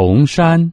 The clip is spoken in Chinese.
红山。